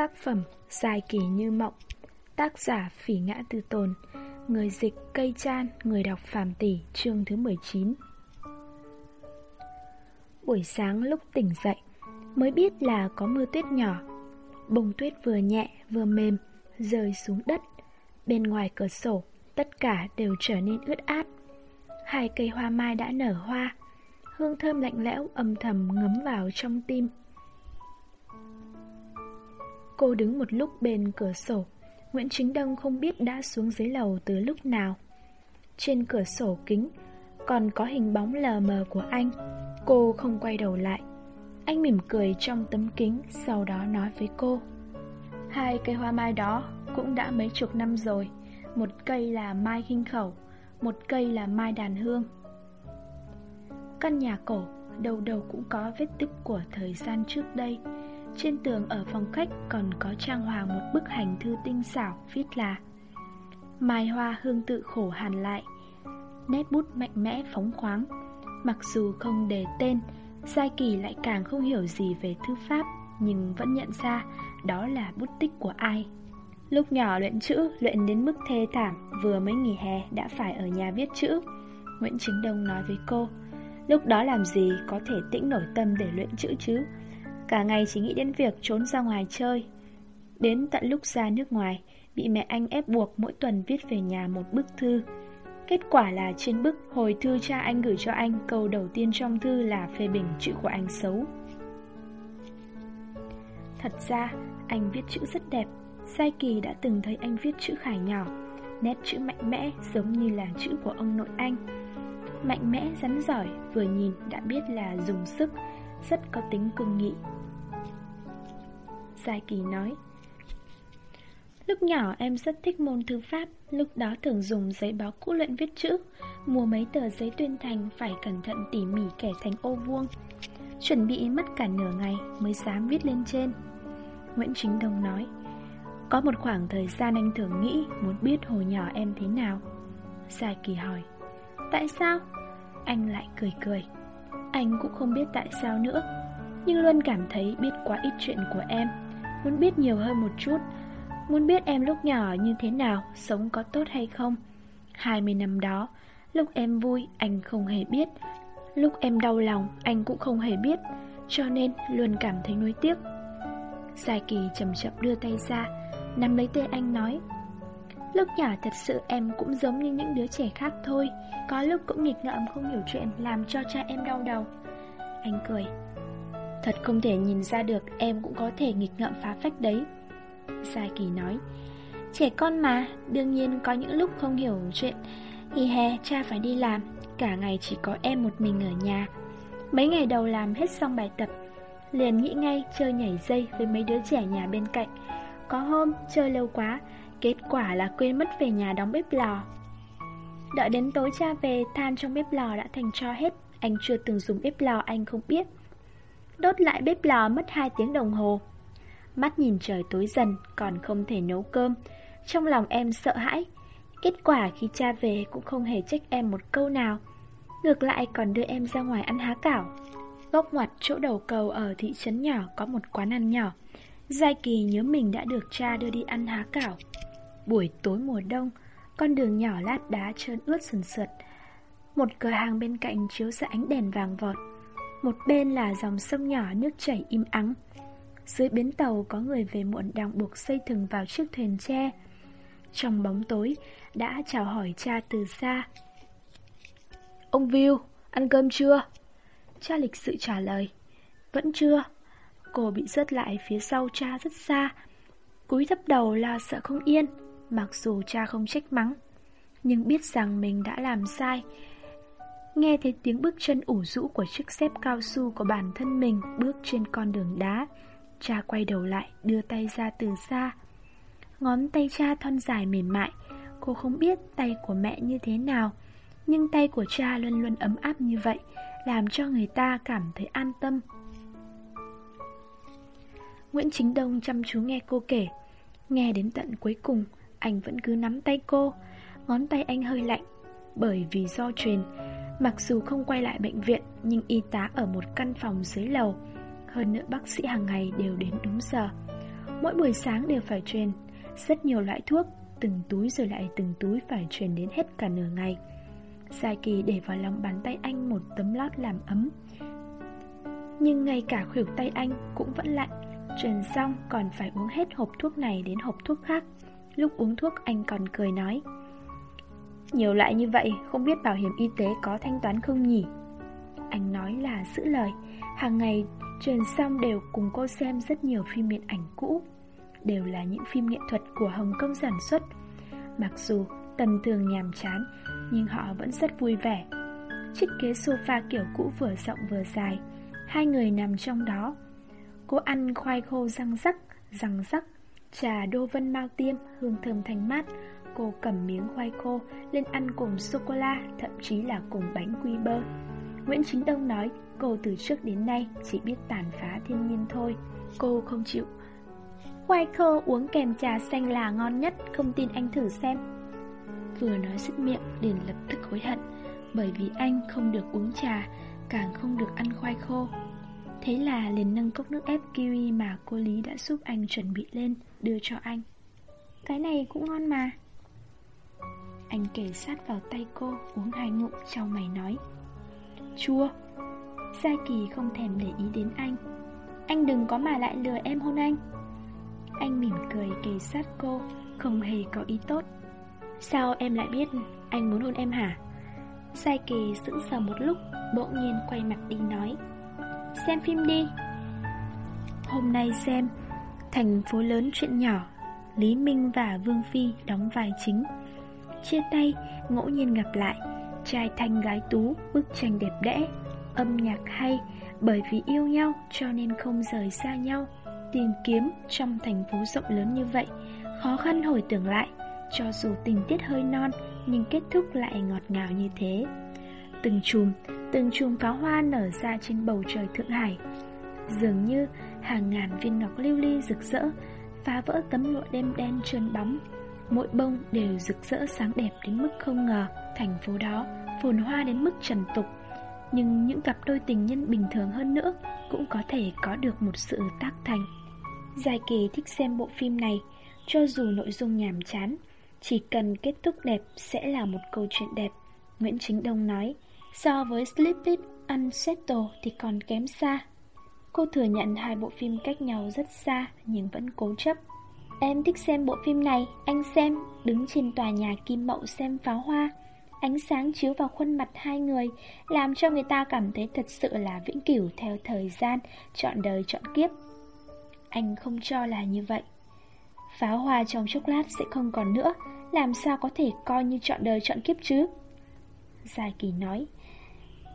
Tác phẩm Dài kỳ như mộng, Tác giả Phỉ Ngã Tư Tồn, Người dịch Cây Chan, Người đọc Phạm Tỷ, Chương thứ 19 Buổi sáng lúc tỉnh dậy, Mới biết là có mưa tuyết nhỏ. Bông tuyết vừa nhẹ, vừa mềm, Rơi xuống đất. Bên ngoài cửa sổ, Tất cả đều trở nên ướt át. Hai cây hoa mai đã nở hoa, Hương thơm lạnh lẽo âm thầm ngấm vào trong tim. Cô đứng một lúc bên cửa sổ. Nguyễn Chính Đông không biết đã xuống dưới lầu từ lúc nào. Trên cửa sổ kính, Còn có hình bóng lờ mờ của anh. Cô không quay đầu lại. Anh mỉm cười trong tấm kính, Sau đó nói với cô. Hai cây hoa mai đó Cũng đã mấy chục năm rồi. Một cây là mai khinh khẩu, Một cây là mai đàn hương. Căn nhà cổ Đầu đầu cũng có vết tích của thời gian trước đây trên tường ở phòng khách còn có trang hoàng một bức hành thư tinh xảo viết là Mai hoa hương tự khổ hàn lại Nét bút mạnh mẽ phóng khoáng. Mặc dù không đề tên Giai Kỳ lại càng không hiểu gì về thư pháp Nhưng vẫn nhận ra đó là bút tích của ai. Lúc nhỏ luyện chữ, luyện đến mức thê thảm Vừa mới nghỉ hè đã phải ở nhà viết chữ. Nguyễn Chính Đông nói với cô Lúc đó làm gì có thể tĩnh nổi tâm để luyện chữ chứ? Cả ngày chỉ nghĩ đến việc trốn ra ngoài chơi. Đến tận lúc ra nước ngoài Bị mẹ anh ép buộc mỗi tuần viết về nhà một bức thư. Kết quả là trên bức hồi thư cha anh gửi cho anh Câu đầu tiên trong thư là phê bình chữ của anh xấu. Thật ra anh viết chữ rất đẹp. Sai Kỳ đã từng thấy anh viết chữ khải nhỏ Nét chữ mạnh mẽ giống như là chữ của ông nội anh. Mạnh mẽ, rắn giỏi, vừa nhìn đã biết là dùng sức Rất có tính cương nghị. Giai Kỳ nói. Lúc nhỏ em rất thích môn thư pháp, Lúc đó thường dùng giấy báo cũ luyện viết chữ, Mua mấy tờ giấy tuyên thành Phải cẩn thận tỉ mỉ kẻ thành ô vuông. Chuẩn bị mất cả nửa ngày Mới dám viết lên trên. Nguyễn Chính Đông nói, Có một khoảng thời gian anh thường nghĩ Muốn biết hồi nhỏ em thế nào. Giai Kỳ hỏi, Tại sao? Anh lại cười cười, Anh cũng không biết tại sao nữa, Nhưng luôn cảm thấy biết quá ít chuyện của em. Muốn biết nhiều hơn một chút, Muốn biết em lúc nhỏ như thế nào, Sống có tốt hay không? 20 năm đó, Lúc em vui, anh không hề biết. Lúc em đau lòng, anh cũng không hề biết, Cho nên luôn cảm thấy nuối tiếc. Sai Kỳ chậm chậm đưa tay ra, Nắm lấy tay anh nói, Lúc nhỏ thật sự em cũng giống như những đứa trẻ khác thôi. Có lúc cũng nghịch ngợm không hiểu chuyện Làm cho cha em đau đầu. Anh cười Thật không thể nhìn ra được em cũng có thể nghịch ngợm phá phách đấy. Gia Kỳ nói Trẻ con mà, đương nhiên có những lúc không hiểu chuyện Thì hè cha phải đi làm Cả ngày chỉ có em một mình ở nhà. Mấy ngày đầu làm hết xong bài tập Liền nghĩ ngay chơi nhảy dây với mấy đứa trẻ nhà bên cạnh. Có hôm chơi lâu quá Kết quả là quên mất về nhà đóng bếp lò. Đợi đến tối cha về Than trong bếp lò đã thành cho hết Anh chưa từng dùng bếp lò anh không biết. Đốt lại bếp lò mất 2 tiếng đồng hồ. Mắt nhìn trời tối dần, Còn không thể nấu cơm. Trong lòng em sợ hãi, Kết quả khi cha về cũng không hề trách em một câu nào. Ngược lại còn đưa em ra ngoài ăn há cảo. Góc ngoặt chỗ đầu cầu ở thị trấn nhỏ có một quán ăn nhỏ. Giai Kỳ nhớ mình đã được cha đưa đi ăn há cảo. Buổi tối mùa đông, Con đường nhỏ lát đá trơn ướt sần sượt. Một cửa hàng bên cạnh chiếu ra ánh đèn vàng vọt một bên là dòng sông nhỏ nước chảy im ắng. Dưới bến tàu có người về muộn đang buộc xây thừng vào chiếc thuyền tre. Trong bóng tối đã chào hỏi cha từ xa. Ông Viu, ăn cơm chưa? Cha lịch sự trả lời. Vẫn chưa. Cô bị rớt lại phía sau cha rất xa. Cúi thấp đầu lo sợ không yên Mặc dù cha không trách mắng. Nhưng biết rằng mình đã làm sai Nghe thấy tiếng bước chân ủ rũ của chiếc xếp cao su của bản thân mình bước trên con đường đá, Cha quay đầu lại, đưa tay ra từ xa. Ngón tay cha thon dài mềm mại, Cô không biết tay của mẹ như thế nào, Nhưng tay của cha luôn luôn ấm áp như vậy, Làm cho người ta cảm thấy an tâm. Nguyễn Chính Đông chăm chú nghe cô kể. Nghe đến tận cuối cùng, Anh vẫn cứ nắm tay cô. Ngón tay anh hơi lạnh, Bởi vì do truyền Mặc dù không quay lại bệnh viện, Nhưng y tá ở một căn phòng dưới lầu. Hơn nữa bác sĩ hàng ngày đều đến đúng giờ. Mỗi buổi sáng đều phải truyền Rất nhiều loại thuốc, Từng túi rồi lại từng túi phải truyền đến hết cả nửa ngày. Sai kỳ để vào lòng bàn tay anh một tấm lót làm ấm. Nhưng ngay cả khuỷu tay anh cũng vẫn lạnh. Truyền xong còn phải uống hết hộp thuốc này đến hộp thuốc khác. Lúc uống thuốc anh còn cười nói nhiều lại như vậy không biết bảo hiểm y tế có thanh toán không nhỉ? Anh nói là giữ lời. Hàng ngày truyền xong đều cùng cô xem rất nhiều phim điện ảnh cũ. Đều là những phim nghệ thuật của Hồng Kông sản xuất. Mặc dù tầm thường nhàm chán Nhưng họ vẫn rất vui vẻ. Chiếc ghế sofa kiểu cũ vừa rộng vừa dài Hai người nằm trong đó. Cô ăn khoai khô răng rắc, răng rắc Trà đô vân mao tiêm, hương thơm thanh mát Cô cầm miếng khoai khô lên ăn cùng sô-cô-la, Thậm chí là cùng bánh quy bơ. Nguyễn Chính Đông nói, cô từ trước đến nay chỉ biết tàn phá thiên nhiên thôi. Cô không chịu. Khoai khô uống kèm trà xanh là ngon nhất, Không tin anh thử xem. Vừa nói sức miệng, liền lập tức hối hận, Bởi vì anh không được uống trà, Càng không được ăn khoai khô. Thế là liền nâng cốc nước ép kiwi mà cô Lý đã giúp anh chuẩn bị lên, Đưa cho anh. Cái này cũng ngon mà. Anh kể sát vào tay cô, Uống hai ngụm trong mày nói. Chua. Gia Kỳ không thèm để ý đến anh. Anh đừng có mà lại lừa em hôn anh. Anh mỉm cười kề sát cô, Không hề có ý tốt. Sao em lại biết anh muốn hôn em hả? Sai kỳ sững sờ một lúc, Bỗng nhiên quay mặt đi nói. Xem phim đi. Hôm nay xem, Thành phố lớn chuyện nhỏ, Lý Minh và Vương Phi đóng vai chính. Chia tay, Ngẫu nhiên gặp lại. Trai thanh gái tú, Bức tranh đẹp đẽ, Âm nhạc hay, Bởi vì yêu nhau cho nên không rời xa nhau. Tìm kiếm trong thành phố rộng lớn như vậy, Khó khăn hồi tưởng lại. Cho dù tình tiết hơi non, Nhưng kết thúc lại ngọt ngào như thế. Từng chùm Từng chùm pháo hoa nở ra trên bầu trời Thượng Hải. Dường như hàng ngàn viên ngọc lưu ly rực rỡ, Phá vỡ tấm lụa đêm đen trơn bóng. Mỗi bông đều rực rỡ sáng đẹp đến mức không ngờ. Thành phố đó phồn hoa đến mức trần tục. Nhưng những cặp đôi tình nhân bình thường hơn nữa Cũng có thể có được một sự tác thành. Dài kỳ thích xem bộ phim này, Cho dù nội dung nhàm chán, Chỉ cần kết thúc đẹp sẽ là một câu chuyện đẹp. Nguyễn Chính Đông nói, So với Sleep It Unsettled thì còn kém xa. Cô thừa nhận hai bộ phim cách nhau rất xa nhưng vẫn cố chấp. Em thích xem bộ phim này, anh xem, đứng trên tòa nhà Kim Mậu xem pháo hoa. Ánh sáng chiếu vào khuôn mặt hai người Làm cho người ta cảm thấy thật sự là vĩnh cửu theo thời gian Chọn đời chọn kiếp. Anh không cho là như vậy. Pháo hoa trong chốc lát sẽ không còn nữa. Làm sao có thể coi như chọn đời chọn kiếp chứ? Giải kỳ nói.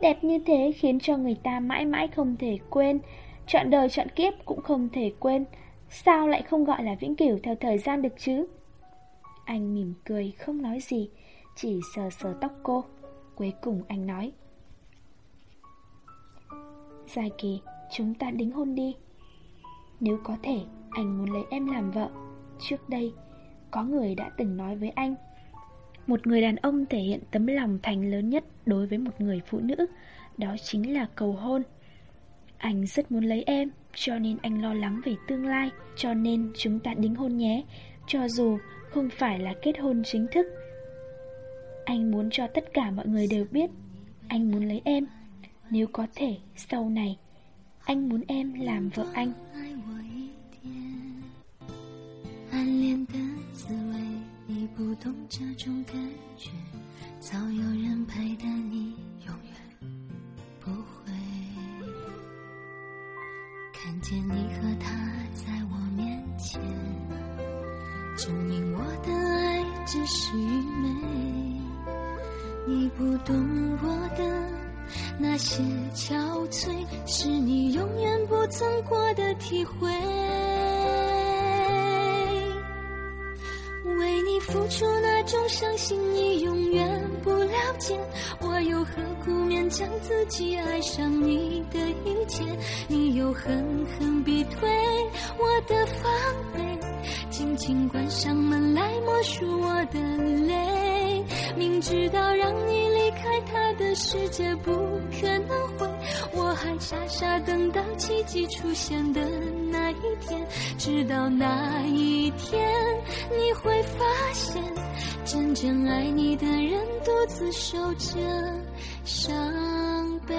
Đẹp như thế khiến cho người ta mãi mãi không thể quên. Chọn đời chọn kiếp cũng không thể quên. Sao lại không gọi là vĩnh cửu theo thời gian được chứ? Anh mỉm cười không nói gì Chỉ sờ sờ tóc cô. Cuối cùng anh nói. Dài kỳ Chúng ta đính hôn đi. Nếu có thể Anh muốn lấy em làm vợ. Trước đây Có người đã từng nói với anh. Một người đàn ông thể hiện tấm lòng thành lớn nhất đối với một người phụ nữ, đó chính là cầu hôn. Anh rất muốn lấy em, cho nên anh lo lắng về tương lai, cho nên chúng ta đính hôn nhé, cho dù không phải là kết hôn chính thức. Anh muốn cho tất cả mọi người đều biết, anh muốn lấy em. Nếu có thể, sau này, anh muốn em làm vợ anh. 你不懂这种感觉，早有人陪的你 见你和他在我面前，证明我的爱只是愚昧。你不懂我的那些憔悴，是你永远不曾过的体会。为你付出那种伤心，你永远不了解。我又何苦勉强自己爱上你的你又狠狠逼退我的防备，紧紧关上门来默数我的泪。明知道让你离开他的世界不可能会，我还傻傻等到奇迹出现的那一天。直到那一天，你会发现，真正爱你的人独自守着伤悲。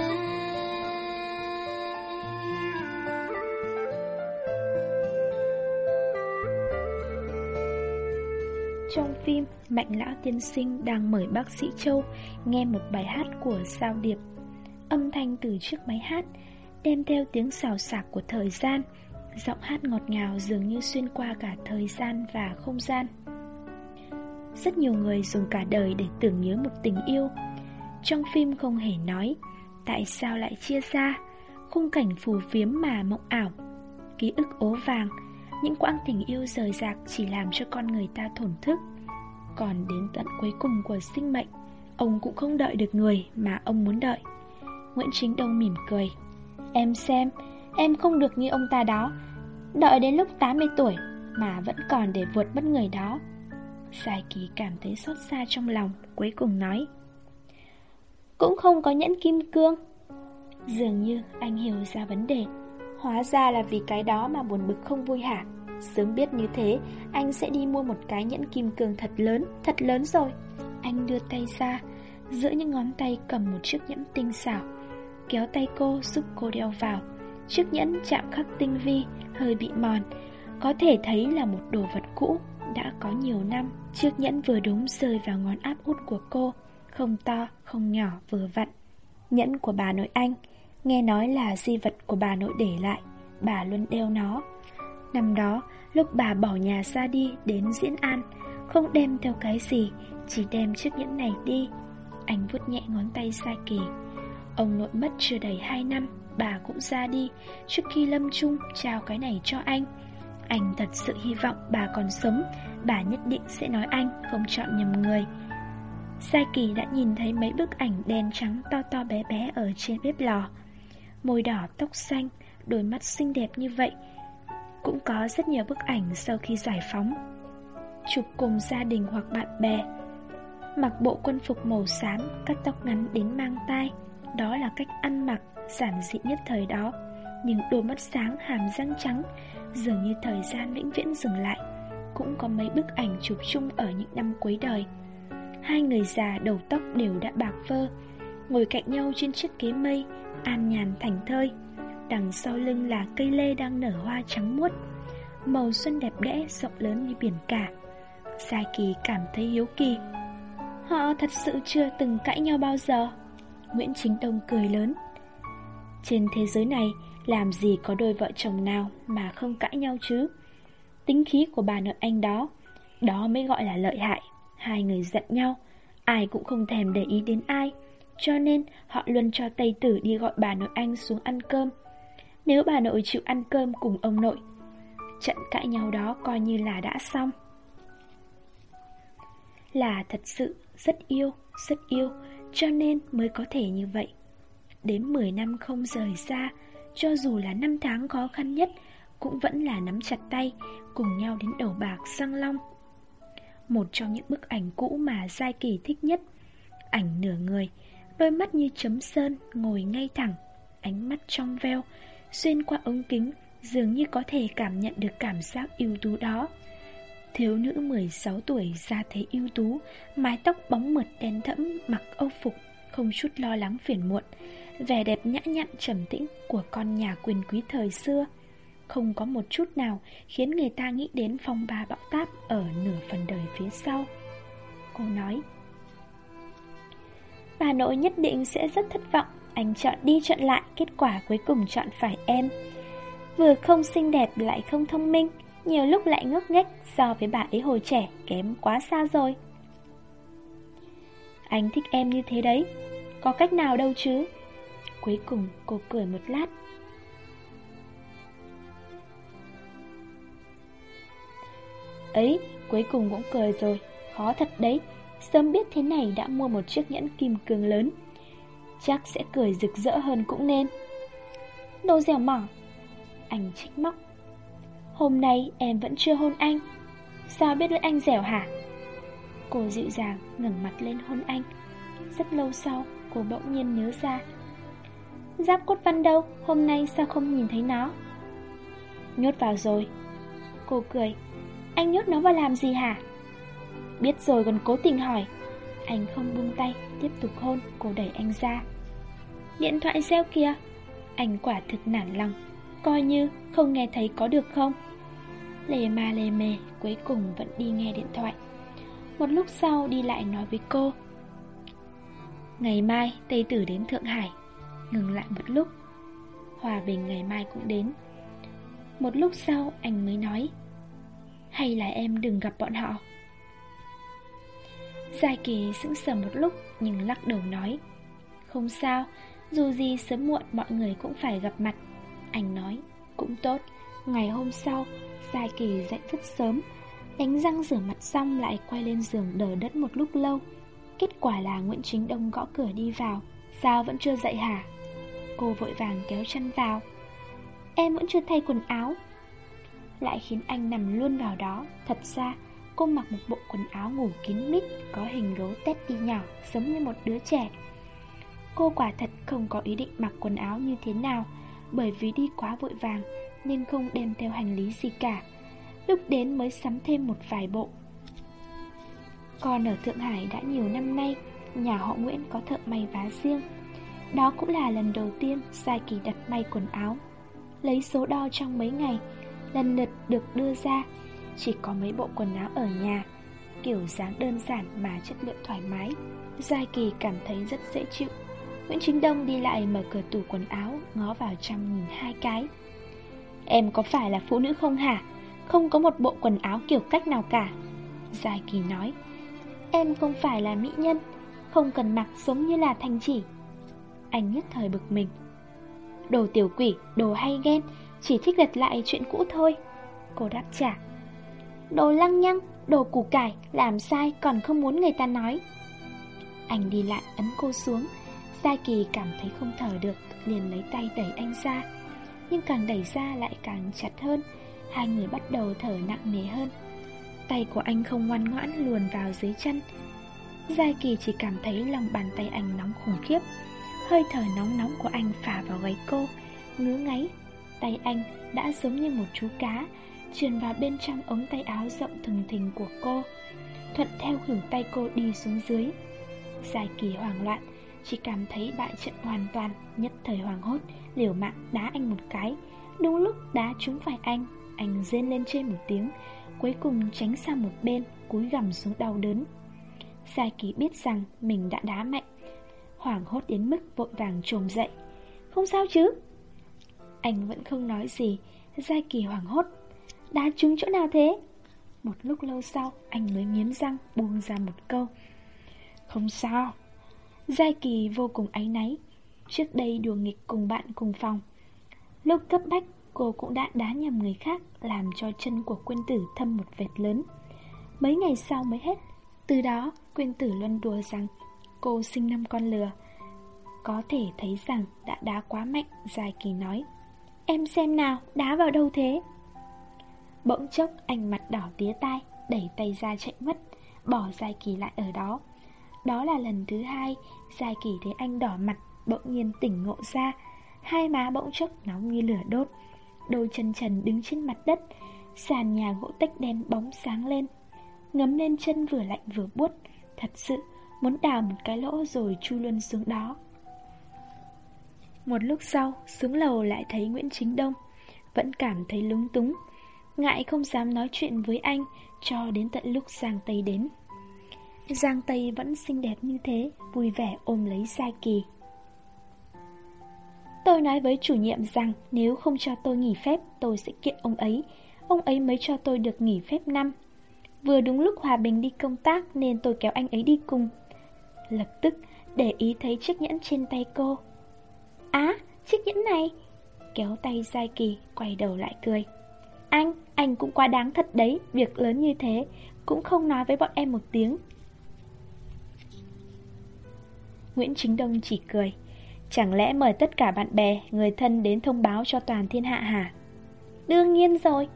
Trong phim, Mạnh Lão Tiên Sinh đang mời bác sĩ Châu nghe một bài hát của Sao Điệp. Âm thanh từ chiếc máy hát, đem theo tiếng xào xạc của thời gian, giọng hát ngọt ngào dường như xuyên qua cả thời gian và không gian. Rất nhiều người dùng cả đời để tưởng nhớ một tình yêu. Trong phim không hề nói, tại sao lại chia xa, khung cảnh phù phiếm mà mộng ảo, ký ức ố vàng, những quãng tình yêu rời rạc chỉ làm cho con người ta thổn thức. Còn đến tận cuối cùng của sinh mệnh Ông cũng không đợi được người mà ông muốn đợi. Nguyễn Chính Đông mỉm cười. Em xem, em không được như ông ta đó. Đợi đến lúc 80 tuổi mà vẫn còn để vượt mất người đó. Sai Kỳ cảm thấy xót xa trong lòng Cuối cùng nói. Cũng không có nhẫn kim cương. Dường như anh hiểu ra vấn đề. Hóa ra là vì cái đó mà buồn bực không vui hả? Sớm biết như thế Anh sẽ đi mua một cái nhẫn kim cương thật lớn Thật lớn rồi. Anh đưa tay ra Giữa những ngón tay cầm một chiếc nhẫn tinh xảo. Kéo tay cô giúp cô đeo vào. Chiếc nhẫn chạm khắc tinh vi Hơi bị mòn. Có thể thấy là một đồ vật cũ Đã có nhiều năm. Chiếc nhẫn vừa đúng rơi vào ngón áp út của cô Không to, không nhỏ, vừa vặn. Nhẫn của bà nội anh. Nghe nói là di vật của bà nội để lại, Bà luôn đeo nó. Năm đó, lúc bà bỏ nhà ra đi đến Diễn An, Không đem theo cái gì, Chỉ đem chiếc nhẫn này đi. Anh vuốt nhẹ ngón tay Sai Kỳ. Ông nội mất chưa đầy 2 năm, Bà cũng ra đi, Trước khi lâm chung trao cái này cho anh. Anh thật sự hy vọng bà còn sống, Bà nhất định sẽ nói anh Không chọn nhầm người. Sai Kỳ đã nhìn thấy mấy bức ảnh đen trắng to to bé bé ở trên bếp lò. Môi đỏ tóc xanh, Đôi mắt xinh đẹp như vậy. Cũng có rất nhiều bức ảnh sau khi giải phóng. Chụp cùng gia đình hoặc bạn bè. Mặc bộ quân phục màu xám, Cắt tóc ngắn đến mang tai. Đó là cách ăn mặc giản dị nhất thời đó. Nhưng đôi mắt sáng hàm răng trắng, Dường như thời gian vĩnh viễn dừng lại. Cũng có mấy bức ảnh chụp chung ở những năm cuối đời. Hai người già đầu tóc đều đã bạc phơ Ngồi cạnh nhau trên chiếc ghế mây, An nhàn thảnh thơi. Đằng sau lưng là cây lê đang nở hoa trắng muốt. Màu xuân đẹp đẽ, rộng lớn như biển cả. Sai Kỳ cảm thấy hiếu kỳ. Họ thật sự chưa từng cãi nhau bao giờ. Nguyễn Chính Đông cười lớn. Trên thế giới này, Làm gì có đôi vợ chồng nào Mà không cãi nhau chứ? Tính khí của bà nội anh đó Đó mới gọi là lợi hại. Hai người giận nhau, Ai cũng không thèm để ý đến ai. Cho nên họ luôn cho Tây Tử đi gọi bà nội anh xuống ăn cơm. Nếu bà nội chịu ăn cơm cùng ông nội Trận cãi nhau đó coi như là đã xong. Là thật sự rất yêu, rất yêu Cho nên mới có thể như vậy. Đến 10 năm không rời xa Cho dù là năm tháng khó khăn nhất Cũng vẫn là nắm chặt tay Cùng nhau đến đầu bạc sang long. Một trong những bức ảnh cũ mà Giai Kỳ thích nhất Ảnh nửa người Đôi mắt như chấm sơn Ngồi ngay thẳng Ánh mắt trong veo xuyên qua ống kính, dường như có thể cảm nhận được cảm giác ưu tú đó. Thiếu nữ 16 tuổi ra thế ưu tú, mái tóc bóng mượt đen thẫm, mặc âu phục, không chút lo lắng phiền muộn, vẻ đẹp nhã nhặn trầm tĩnh của con nhà quyền quý thời xưa. Không có một chút nào khiến người ta nghĩ đến phong ba bão táp ở nửa phần đời phía sau. Cô nói, Bà nội nhất định sẽ rất thất vọng anh chọn đi chọn lại, kết quả cuối cùng chọn phải em. Vừa không xinh đẹp lại không thông minh, nhiều lúc lại ngốc nghếch so với bà ấy hồi trẻ kém quá xa rồi. Anh thích em như thế đấy, có cách nào đâu chứ? Cuối cùng cô cười một lát. Ấy, cuối cùng cũng cười rồi, khó thật đấy. Sớm biết thế này đã mua một chiếc nhẫn kim cương lớn. Chắc sẽ cười rực rỡ hơn cũng nên. Đồ dẻo mỏ Anh trách móc. Hôm nay em vẫn chưa hôn anh. Sao biết lưỡi anh dẻo hả? Cô dịu dàng, ngẩng mặt lên hôn anh. Rất lâu sau, cô bỗng nhiên nhớ ra. Giáp cốt văn đâu? Hôm nay sao không nhìn thấy nó? Nhốt vào rồi. Cô cười. Anh nhốt nó vào làm gì hả? Biết rồi còn cố tình hỏi. Anh không buông tay, Tiếp tục hôn, Cô đẩy anh ra. Điện thoại reo kìa. Anh quả thực nản lòng, Coi như không nghe thấy có được không? Lề ma lề mề, Cuối cùng vẫn đi nghe điện thoại. Một lúc sau đi lại nói với cô. Ngày mai, Tây Tử đến Thượng Hải. Ngừng lại một lúc. Hòa Bình ngày mai cũng đến. Một lúc sau, anh mới nói. Hay là em đừng gặp bọn họ. Giai Kỳ sững sờ một lúc, Nhưng lắc đầu nói, Không sao, Dù gì sớm muộn mọi người cũng phải gặp mặt. Anh nói, Cũng tốt, Ngày hôm sau, Giai Kỳ dậy rất sớm. Đánh răng rửa mặt xong lại quay lên giường đờ đất một lúc lâu. Kết quả là Nguyễn Chính Đông gõ cửa đi vào. Sao vẫn chưa dậy hả? Cô vội vàng kéo chân vào. Em vẫn chưa thay quần áo. Lại khiến anh nằm luôn vào đó. Thật ra cô mặc một bộ quần áo ngủ kín mít, Có hình gấu tét nhỏ, Giống như một đứa trẻ. Cô quả thật không có ý định mặc quần áo như thế nào, Bởi vì đi quá vội vàng Nên không đem theo hành lý gì cả. Lúc đến mới sắm thêm một vài bộ. Còn ở Thượng Hải đã nhiều năm nay, Nhà họ Nguyễn có thợ may vá riêng. Đó cũng là lần đầu tiên Sai Kỳ đặt may quần áo. Lấy số đo trong mấy ngày, Lần lượt được đưa ra chỉ có mấy bộ quần áo ở nhà Kiểu dáng đơn giản mà chất lượng thoải mái. Giai Kỳ cảm thấy rất dễ chịu. Nguyễn Chính Đông đi lại mở cửa tủ quần áo Ngó vào trong nhìn hai cái. Em có phải là phụ nữ không hả? Không có một bộ quần áo kiểu cách nào cả. Giai Kỳ nói. Em không phải là mỹ nhân Không cần mặc giống như là thanh chỉ. Anh nhất thời bực mình. Đồ tiểu quỷ, đồ hay ghen Chỉ thích lật lại chuyện cũ thôi. Cô đáp trả. Đồ lăng nhăng, đồ củ cải Làm sai còn không muốn người ta nói. Anh đi lại ấn cô xuống. Gia Kỳ cảm thấy không thở được Liền lấy tay đẩy anh ra. Nhưng càng đẩy ra lại càng chặt hơn. Hai người bắt đầu thở nặng nề hơn. Tay của anh không ngoan ngoãn luồn vào dưới chân. Gia Kỳ chỉ cảm thấy lòng bàn tay anh nóng khủng khiếp. Hơi thở nóng nóng của anh phả vào gáy cô. Ngứa ngáy Tay anh đã giống như một chú cá. Truyền vào bên trong ống tay áo rộng thừng thình của cô, Thuận theo khửu tay cô đi xuống dưới. Giải kỳ hoảng loạn, Chỉ cảm thấy bại trận hoàn toàn, Nhất thời hoàng hốt, Liều mạng đá anh một cái. Đúng lúc đá trúng phải anh Anh rên lên trên một tiếng, Cuối cùng tránh sang một bên, Cúi gằm xuống đau đớn. Giải kỳ biết rằng mình đã đá mạnh, hoảng hốt đến mức vội vàng trồm dậy. Không sao chứ? Anh vẫn không nói gì Giai kỳ hoảng hốt Đá trúng chỗ nào thế? Một lúc lâu sau, anh mới nghiến răng buông ra một câu. Không sao. Giai kỳ vô cùng áy náy. Trước đây đùa nghịch cùng bạn cùng phòng. Lúc cấp bách, cô cũng đã đá nhầm người khác, Làm cho chân của quân tử thâm một vệt lớn. Mấy ngày sau mới hết. Từ đó quân tử luôn đùa rằng Cô sinh năm con lừa. Có thể thấy rằng đã đá quá mạnh Dài kỳ nói. Em xem nào, đá vào đâu thế? Bỗng chốc anh mặt đỏ tía tai, Đẩy tay ra chạy mất, Bỏ giai kỳ lại ở đó. Đó là lần thứ hai giai kỳ thấy anh đỏ mặt, Bỗng nhiên tỉnh ngộ ra. Hai má bỗng chốc nóng như lửa đốt, Đôi chân trần đứng trên mặt đất, Sàn nhà gỗ tách đen bóng sáng lên. Ngấm lên chân vừa lạnh vừa buốt, Thật sự Muốn đào một cái lỗ rồi chui luôn xuống đó. Một lúc sau, Xuống lầu lại thấy Nguyễn Chính Đông, Vẫn cảm thấy lúng túng. Ngại không dám nói chuyện với anh Cho đến tận lúc Giang Tây đến. Giang Tây vẫn xinh đẹp như thế Vui vẻ ôm lấy Sai Kỳ. Tôi nói với chủ nhiệm rằng Nếu không cho tôi nghỉ phép Tôi sẽ kiện ông ấy. Ông ấy mới cho tôi được nghỉ phép năm. Vừa đúng lúc Hòa Bình đi công tác Nên tôi kéo anh ấy đi cùng. Lập tức để ý thấy chiếc nhẫn trên tay cô. Á, chiếc nhẫn này! Kéo tay Giai Kỳ quay đầu lại cười. Anh, anh cũng quá đáng thật đấy Việc lớn như thế. Cũng không nói với bọn em một tiếng. Nguyễn Chính Đông chỉ cười. Chẳng lẽ mời tất cả bạn bè Người thân đến thông báo cho toàn thiên hạ hả? Đương nhiên rồi.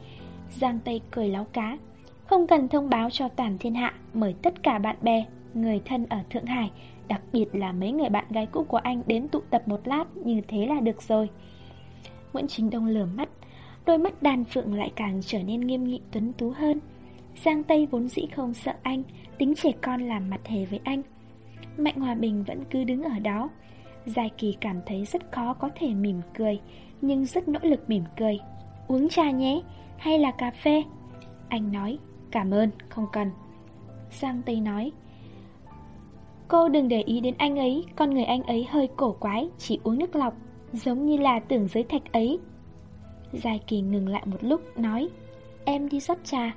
Giang Tây cười láo cá. Không cần thông báo cho toàn thiên hạ Mời tất cả bạn bè, người thân ở Thượng Hải Đặc biệt là mấy người bạn gái cũ của anh Đến tụ tập một lát Như thế là được rồi. Nguyễn Chính Đông lửa mắt. Đôi mắt đàn phượng lại càng trở nên nghiêm nghị tuấn tú hơn. Giang Tây vốn dĩ không sợ anh Tính trẻ con làm mặt hề với anh. Mạnh Hòa Bình vẫn cứ đứng ở đó. Giai Kỳ cảm thấy rất khó có thể mỉm cười Nhưng rất nỗ lực mỉm cười. Uống trà nhé Hay là cà phê? Anh nói Cảm ơn, không cần. Giang Tây nói Cô đừng để ý đến anh ấy Con người anh ấy hơi cổ quái Chỉ uống nước lọc Giống như là tưởng giới thạch ấy. Giai Kỳ ngừng lại một lúc, Nói, Em đi rót trà.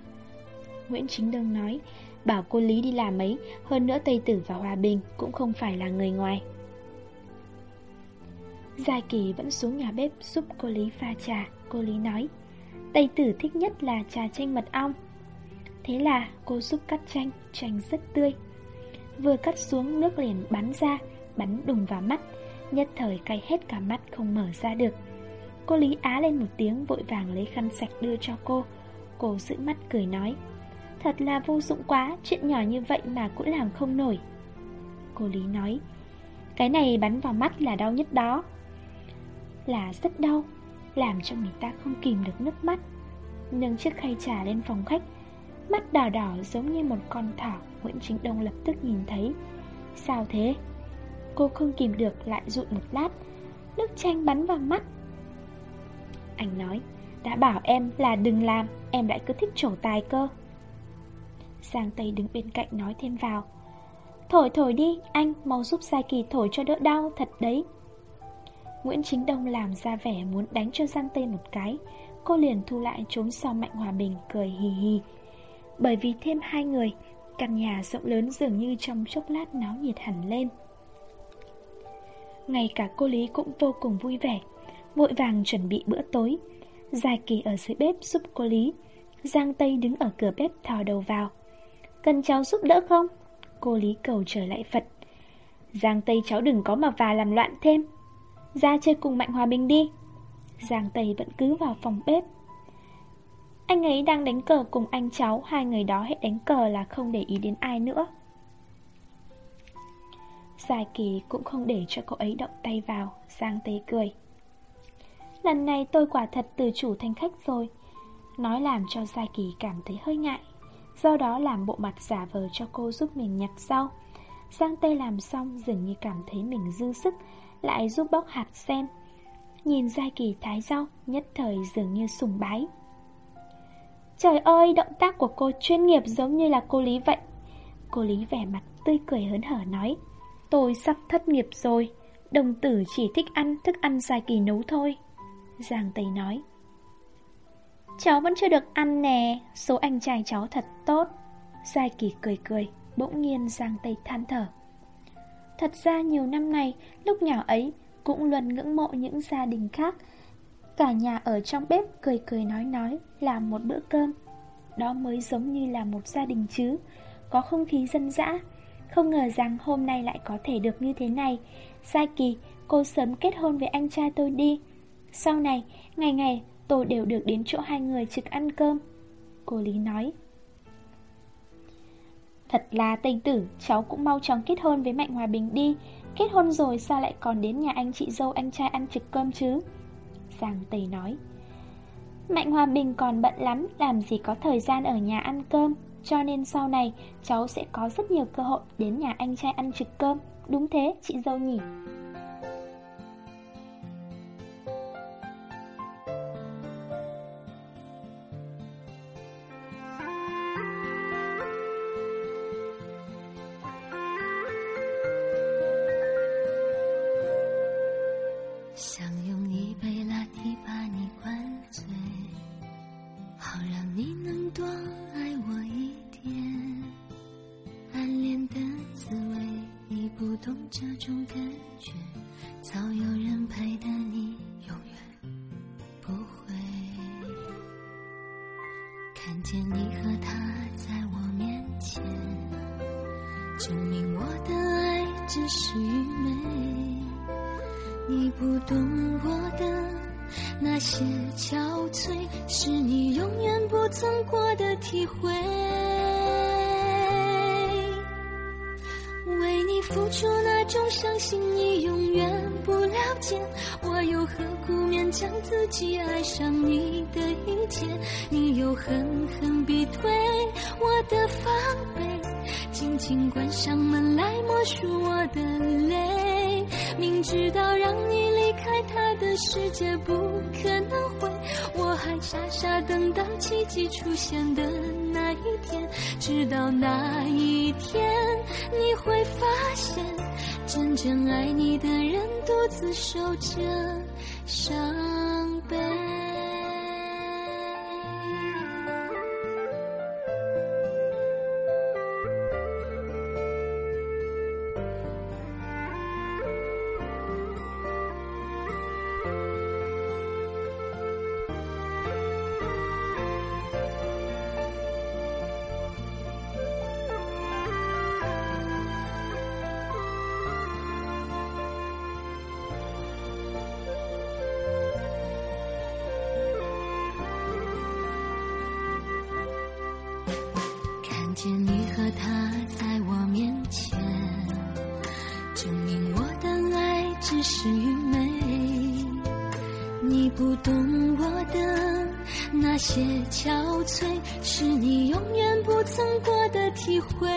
Nguyễn Chính Đông nói, Bảo cô Lý đi làm ấy, Hơn nữa Tây Tử và Hòa Bình Cũng không phải là người ngoài. Giai Kỳ vẫn xuống nhà bếp Giúp cô Lý pha trà. Cô Lý nói, Tây Tử thích nhất là trà chanh mật ong. Thế là cô giúp cắt chanh Chanh rất tươi. Vừa cắt xuống, nước liền bắn ra, Bắn đùng vào mắt. Nhất thời cay hết cả mắt không mở ra được. Cô Lý á lên một tiếng Vội vàng lấy khăn sạch đưa cho cô. Cô giữ mắt cười nói, Thật là vô dụng quá, Chuyện nhỏ như vậy mà cũng làm không nổi. Cô Lý nói, Cái này bắn vào mắt là đau nhất đó. Là rất đau, Làm cho người ta không kìm được nước mắt. Nâng chiếc khay trà lên phòng khách, Mắt đỏ đỏ giống như một con thỏ, Nguyễn Chính Đông lập tức nhìn thấy. Sao thế? Cô không kìm được lại rụi một lát, Nước chanh bắn vào mắt. Anh nói, Đã bảo em là đừng làm, Em lại cứ thích trổ tài cơ. Giang Tây đứng bên cạnh nói thêm vào, Thổi thổi đi, Anh, mau giúp Sai Kỳ thổi cho đỡ đau Thật đấy. Nguyễn Chính Đông làm ra vẻ muốn đánh cho Giang Tây một cái, Cô liền thu lại trốn sau Mạnh Hòa Bình, cười hì hì. Bởi vì thêm hai người, Căn nhà rộng lớn dường như trong chốc lát náo nhiệt hẳn lên. Ngay cả cô Lý cũng vô cùng vui vẻ Vội vàng chuẩn bị bữa tối. Dài kỳ ở dưới bếp giúp cô Lý. Giang Tây đứng ở cửa bếp thò đầu vào. Cần cháu giúp đỡ không? Cô Lý cầu trở lại Phật. Giang Tây, cháu đừng có mà và làm loạn thêm. Ra chơi cùng Mạnh Hòa Bình đi. Giang Tây vẫn cứ vào phòng bếp. Anh ấy đang đánh cờ cùng anh cháu, Hai người đó hết đánh cờ là không để ý đến ai nữa. Dài Kỳ cũng không để cho cô ấy động tay vào, Giang Tây cười. Lần này tôi quả thật từ chủ thành khách rồi. Nói làm cho Giai Kỳ cảm thấy hơi ngại, Do đó làm bộ mặt giả vờ cho cô giúp mình nhặt rau. Giang tay làm xong dường như cảm thấy mình dư sức, Lại giúp bóc hạt sen. Nhìn Giai Kỳ thái rau, Nhất thời dường như sùng bái. Trời ơi, động tác của cô chuyên nghiệp giống như là cô Lý vậy. Cô Lý vẻ mặt tươi cười hớn hở nói, Tôi sắp thất nghiệp rồi, Đồng tử chỉ thích ăn thức ăn Giai Kỳ nấu thôi. Giang Tây nói. Cháu vẫn chưa được ăn nè, Số anh trai cháu thật tốt. Giai Kỳ cười cười, Bỗng nhiên Giang Tây than thở. Thật ra nhiều năm nay, Lúc nhỏ ấy, cũng luôn ngưỡng mộ những gia đình khác. Cả nhà ở trong bếp cười cười nói nói Làm một bữa cơm. Đó mới giống như là một gia đình chứ. Có không khí dân dã. Không ngờ rằng hôm nay lại có thể được như thế này. Giai Kỳ, Cô sớm kết hôn với anh trai tôi đi. Sau này, Ngày ngày, tôi đều được đến chỗ hai người trực ăn cơm. Cô Lý nói. Thật là tây tử, Cháu cũng mau chóng kết hôn với Mạnh Hòa Bình đi. Kết hôn rồi sao lại còn đến nhà anh chị dâu anh trai ăn trực cơm chứ? Giàng Tây nói. Mạnh Hòa Bình còn bận lắm, Làm gì có thời gian ở nhà ăn cơm. Cho nên sau này, cháu sẽ có rất nhiều cơ hội Đến nhà anh trai ăn trực cơm. Đúng thế, chị dâu nhỉ? 你不懂我的那些憔悴是你永远不曾过的体会。为你付出那种伤心你永远不了解我又何苦勉强自己爱上你的一切？你又狠狠逼退我的防备？静静关上门来默数我的泪。明知道让你离开他的世界不可能会，我还傻傻等到奇迹出现的那一天。直到那一天，你会发现，真正爱你的人独自守着伤悲。些憔悴，是你永远不曾过的体会。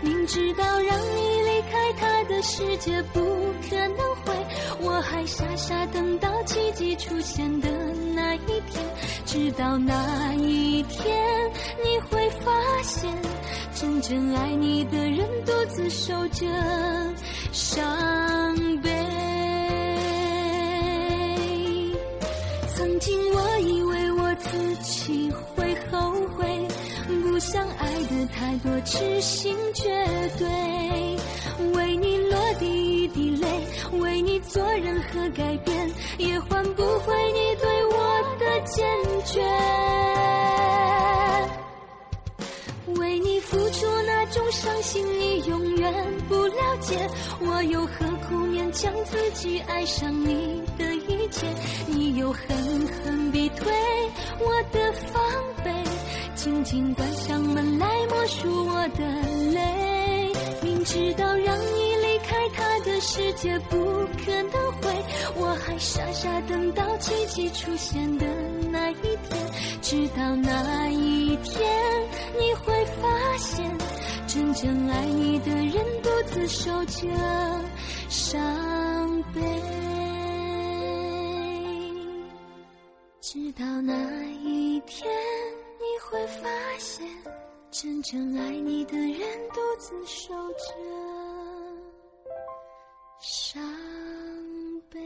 明知道让你离开他的世界不可能会，我还傻傻等到奇迹出现的那一天。直到那一天，你会发现，真正爱你的人独自守着伤悲。曾经我以为我自己会后悔，不想爱的太多，痴心绝对，为你落第一滴泪，为你做任何改变，也换不回你对我的坚。决，为你付出那种伤心，你永远不了解。我又何苦勉强自己爱上你的你又狠狠逼退我的防备，紧紧关上门来默数我的泪。明知道让你离开他的世界不可能会，我还傻傻等到奇迹出现的。那一天，直到那一天，你会发现，真正爱你的人独自受着伤悲。到那一天你会发现真正爱你的人独自守着伤悲。